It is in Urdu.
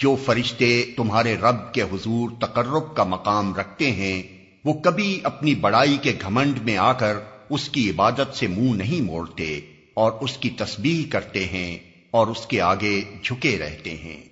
جو فرشتے تمہارے رب کے حضور تقرب کا مقام رکھتے ہیں، وہ کبھی اپنی بڑائی کے گھمنڈ میں آ کر اس کی عبادت سے منہ نہیں موڑتے اور اس کی تسبیح کرتے ہیں اور اس کے آگے جھکے رہتے ہیں۔